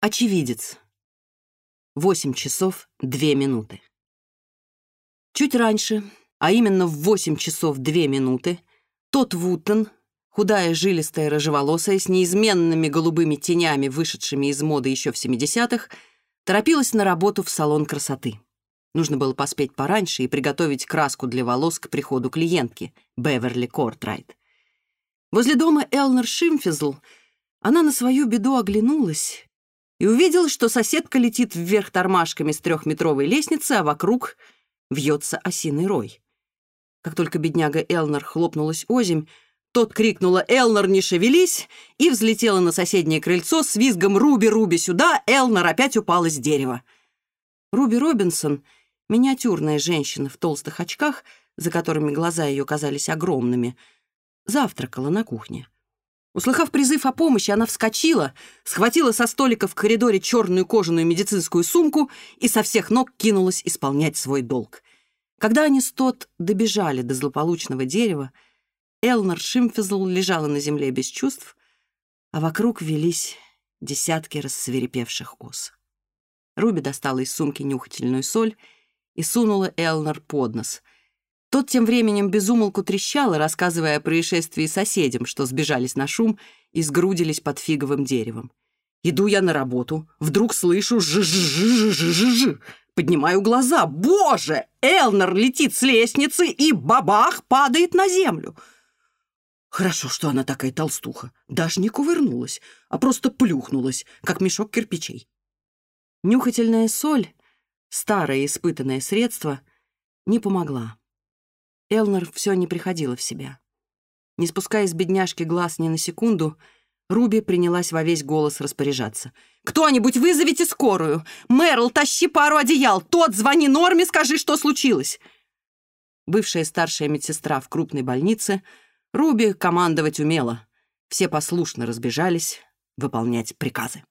Очевидец. Восемь часов две минуты. Чуть раньше, а именно в восемь часов две минуты, тот Вутон, худая, жилистая, рыжеволосая, с неизменными голубыми тенями, вышедшими из моды еще в 70-х, торопилась на работу в салон красоты. Нужно было поспеть пораньше и приготовить краску для волос к приходу клиентки, Беверли Кортрайт. Возле дома Элнер Шимфизл она на свою беду оглянулась и увидел, что соседка летит вверх тормашками с трехметровой лестницы, а вокруг вьется осиный рой. Как только бедняга Элнер хлопнулась озимь, тот крикнула «Элнер, не шевелись!» и взлетела на соседнее крыльцо с визгом «Руби, Руби, сюда!» Элнер опять упала с дерева. Руби Робинсон, миниатюрная женщина в толстых очках, за которыми глаза ее казались огромными, завтракала на кухне. Услыхав призыв о помощи, она вскочила, схватила со столика в коридоре черную кожаную медицинскую сумку и со всех ног кинулась исполнять свой долг. Когда они с Тот добежали до злополучного дерева, Элнар Шимфизл лежала на земле без чувств, а вокруг велись десятки рассверепевших ос. Руби достала из сумки нюхательную соль и сунула Элнар под нос — тот Тем временем безумолку трещала, рассказывая о происшествии соседям, что сбежались на шум и сгрудились под фиговым деревом. Иду я на работу, вдруг слышу ж ж ж ж ж ж Поднимаю глаза. Боже! Элнер летит с лестницы и бабах падает на землю. Хорошо, что она такая толстуха. Даже не кувырнулась, а просто плюхнулась, как мешок кирпичей. Нюхательная соль, старое испытанное средство, не помогла. Элнер все не приходила в себя. Не спуская с бедняжки глаз ни на секунду, Руби принялась во весь голос распоряжаться. «Кто-нибудь вызовите скорую! Мэрл, тащи пару одеял! Тот, звони Норме, скажи, что случилось!» Бывшая старшая медсестра в крупной больнице, Руби командовать умела. Все послушно разбежались выполнять приказы.